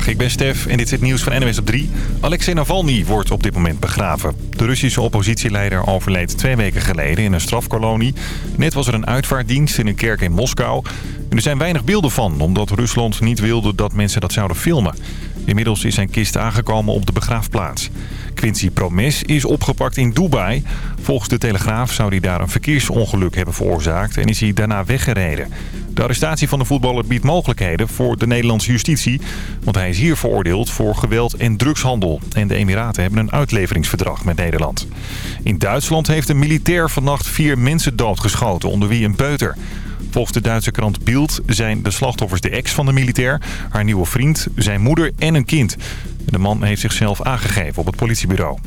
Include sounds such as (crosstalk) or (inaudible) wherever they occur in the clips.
Goedemiddag, ik ben Stef en dit is het nieuws van NWS op 3. Alexei Navalny wordt op dit moment begraven. De Russische oppositieleider overleed twee weken geleden in een strafkolonie. Net was er een uitvaartdienst in een kerk in Moskou. En er zijn weinig beelden van, omdat Rusland niet wilde dat mensen dat zouden filmen. Inmiddels is zijn kist aangekomen op de begraafplaats. Quincy Promes is opgepakt in Dubai. Volgens de Telegraaf zou hij daar een verkeersongeluk hebben veroorzaakt en is hij daarna weggereden. De arrestatie van de voetballer biedt mogelijkheden voor de Nederlandse justitie. Want hij is hier veroordeeld voor geweld en drugshandel. En de Emiraten hebben een uitleveringsverdrag met Nederland. In Duitsland heeft een militair vannacht vier mensen doodgeschoten, onder wie een peuter. Volgens de Duitse krant Bild zijn de slachtoffers de ex van de militair, haar nieuwe vriend, zijn moeder en een kind. De man heeft zichzelf aangegeven op het politiebureau.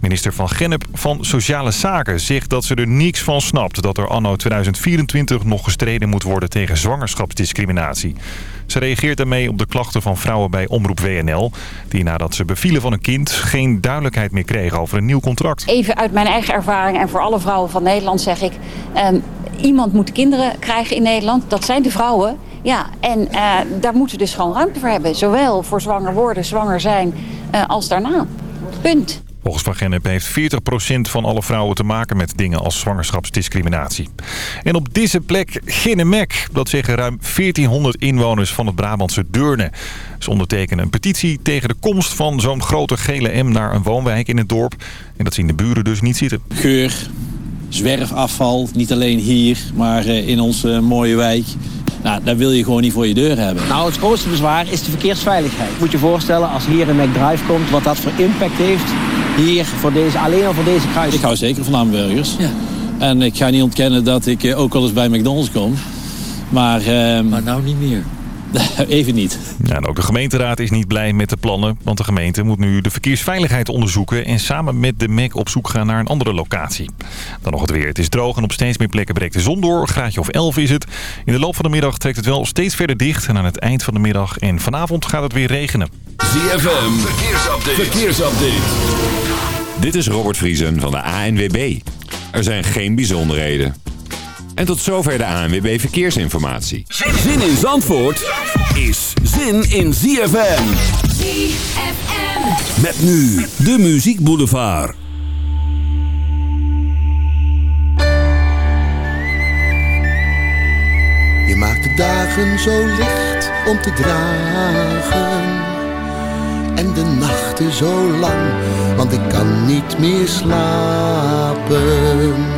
Minister Van Gennep van Sociale Zaken zegt dat ze er niks van snapt... dat er anno 2024 nog gestreden moet worden tegen zwangerschapsdiscriminatie. Ze reageert daarmee op de klachten van vrouwen bij Omroep WNL... die nadat ze bevielen van een kind geen duidelijkheid meer kregen over een nieuw contract. Even uit mijn eigen ervaring en voor alle vrouwen van Nederland zeg ik... Ehm, iemand moet kinderen krijgen in Nederland. Dat zijn de vrouwen. Ja, en eh, daar moeten we dus gewoon ruimte voor hebben. Zowel voor zwanger worden, zwanger zijn, eh, als daarna. Punt. Volgens Van Gennep heeft 40% van alle vrouwen te maken met dingen als zwangerschapsdiscriminatie. En op deze plek Ginnemek, dat zeggen ruim 1400 inwoners van het Brabantse Deurne. Ze ondertekenen een petitie tegen de komst van zo'n grote gele M naar een woonwijk in het dorp. En dat zien de buren dus niet zitten. Geur, zwerfafval, niet alleen hier, maar eh, in onze mooie wijk. Nou, dat wil je gewoon niet voor je deur hebben. Nou, het grootste bezwaar is de verkeersveiligheid. Moet je voorstellen, als hier een McDrive komt, wat dat voor impact heeft hier voor deze, alleen al voor deze kruis. Ik hou zeker van hamburgers. Ja. En ik ga niet ontkennen dat ik eh, ook wel eens bij McDonald's kom. Maar, ehm, maar nou niet meer. (laughs) Even niet. Ja, ook de gemeenteraad is niet blij met de plannen. Want de gemeente moet nu de verkeersveiligheid onderzoeken... en samen met de MEC op zoek gaan naar een andere locatie. Dan nog het weer. Het is droog en op steeds meer plekken breekt de zon door. graadje of 11 is het. In de loop van de middag trekt het wel steeds verder dicht. En aan het eind van de middag en vanavond gaat het weer regenen. ZFM, verkeersupdate. verkeersupdate. Dit is Robert Vriesen van de ANWB. Er zijn geen bijzonderheden. En tot zover de ANWB Verkeersinformatie. Zin in Zandvoort is zin in ZFM. Met nu de Muziek Boulevard. Je maakt de dagen zo licht om te dragen. En de nachten zo lang, want ik kan niet meer slapen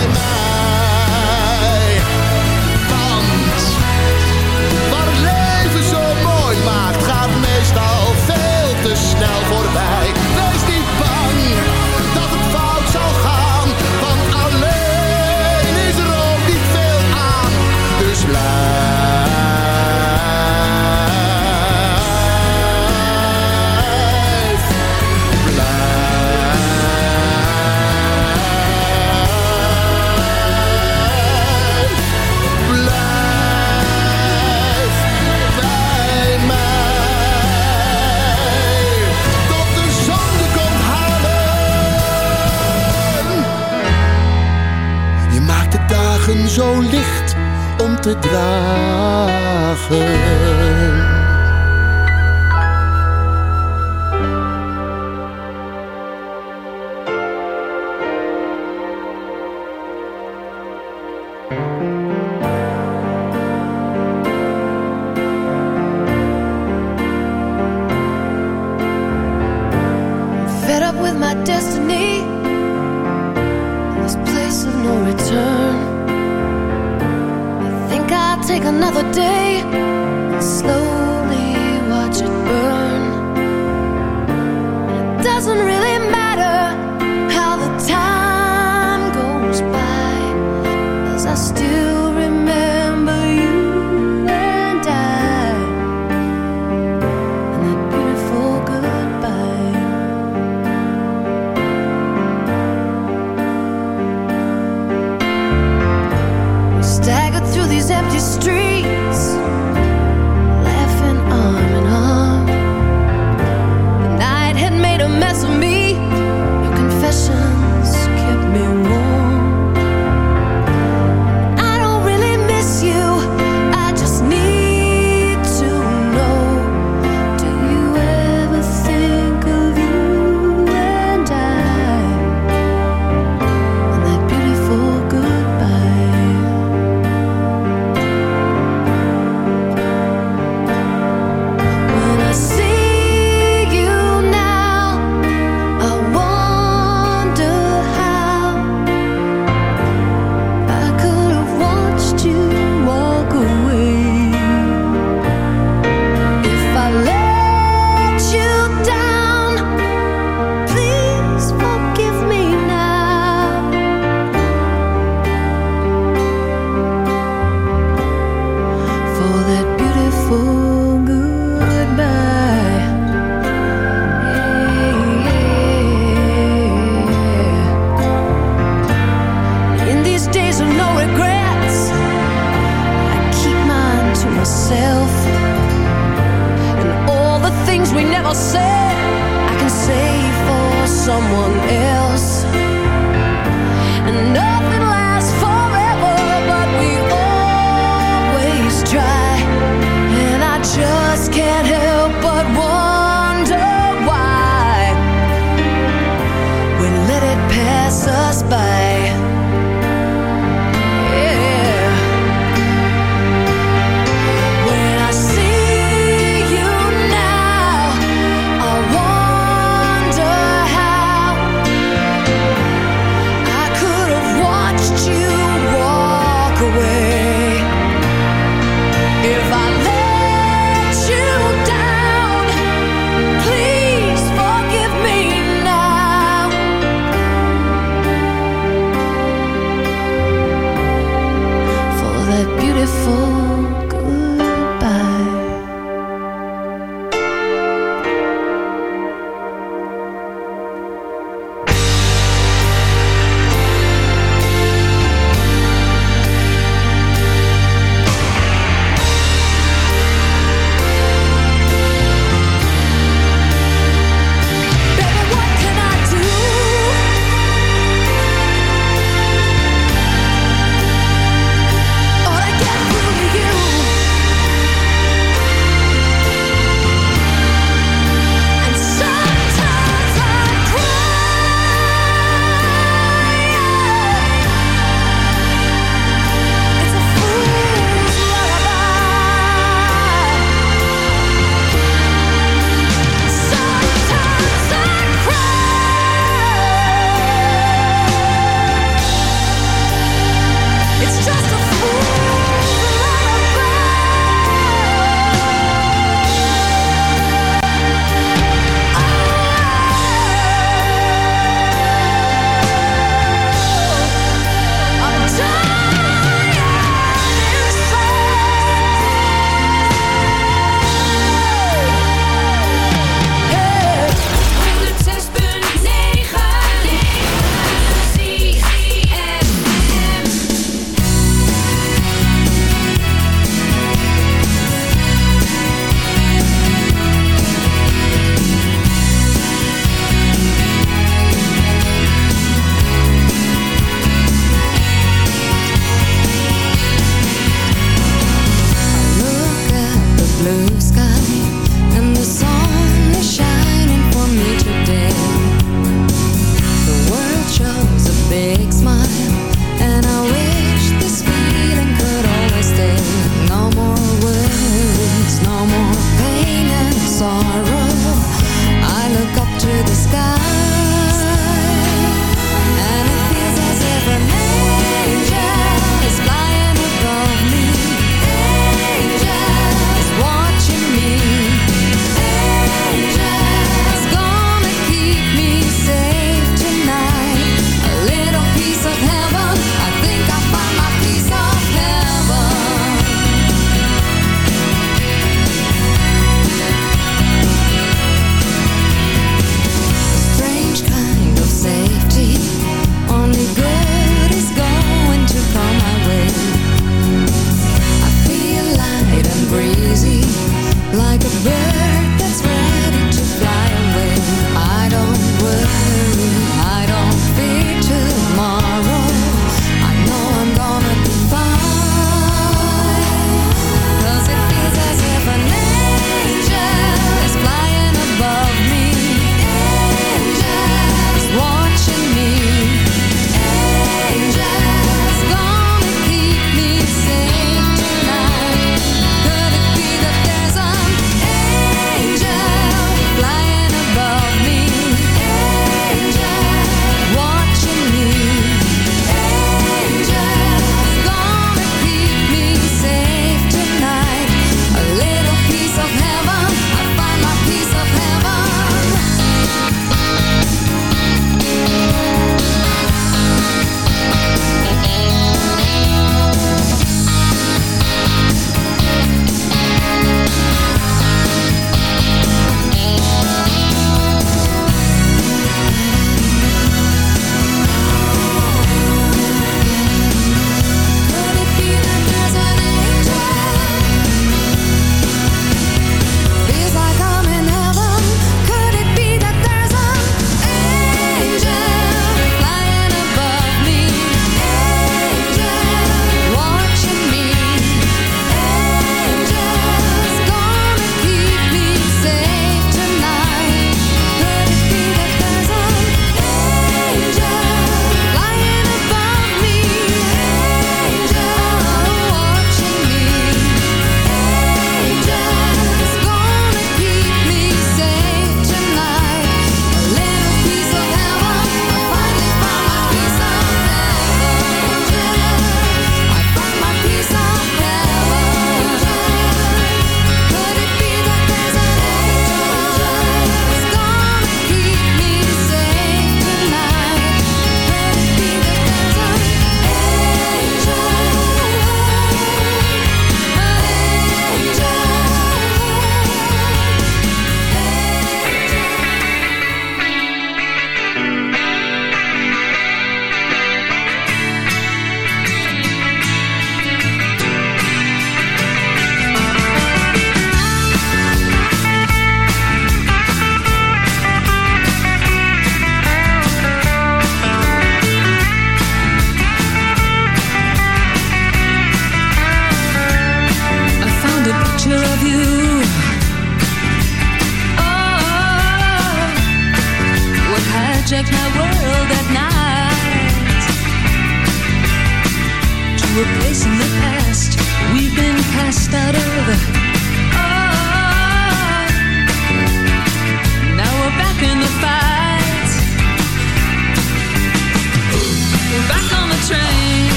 te dragen.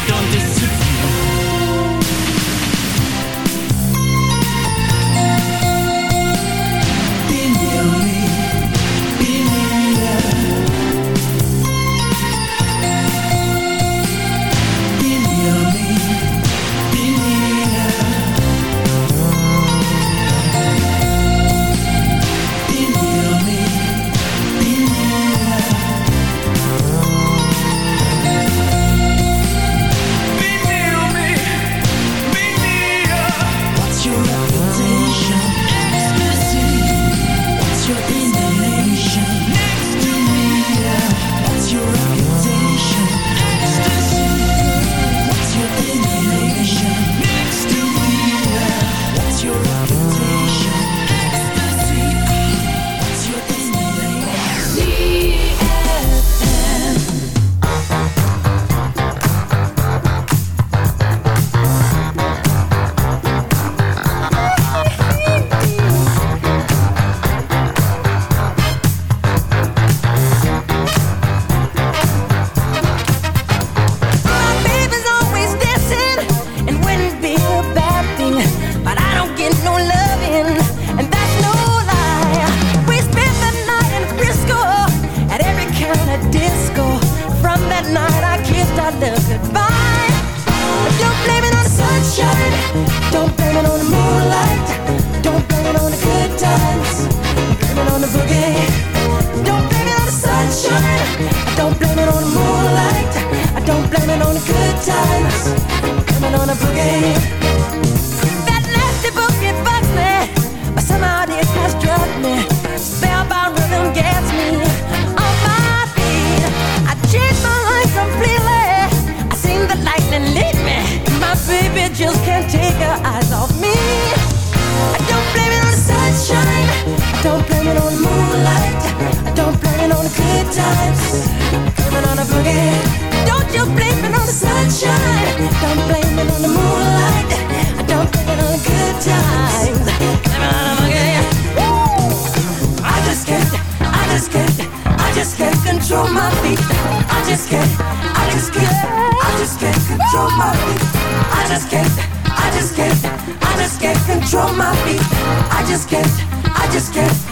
don't disappoint on the moonlight I don't plan on the good times Coming on a boogie Don't you blame it on the sunshine Don't blame it on the moonlight I don't blame it on good times Coming on a boogie Woo! I just can't, I just can't I just can't control my feet I just can't, I just can't I just can't control my feet I just can't I just can't, I just can't control my feet. I just can't, I just can't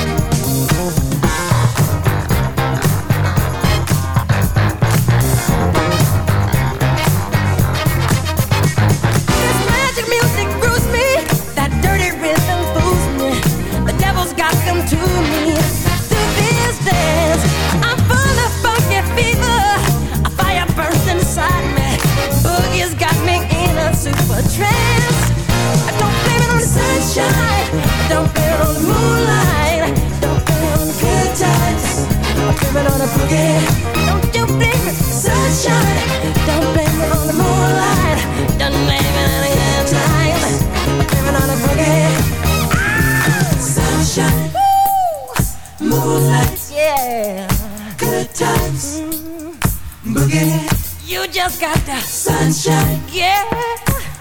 boogie. You just got the sunshine, yeah.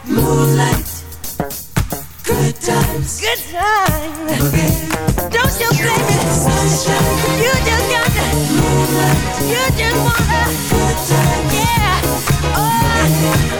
Moonlight, good times, good times, boogie. Don't you blame me, sunshine. You just got the moonlight. You just wanna good times, yeah. Oh.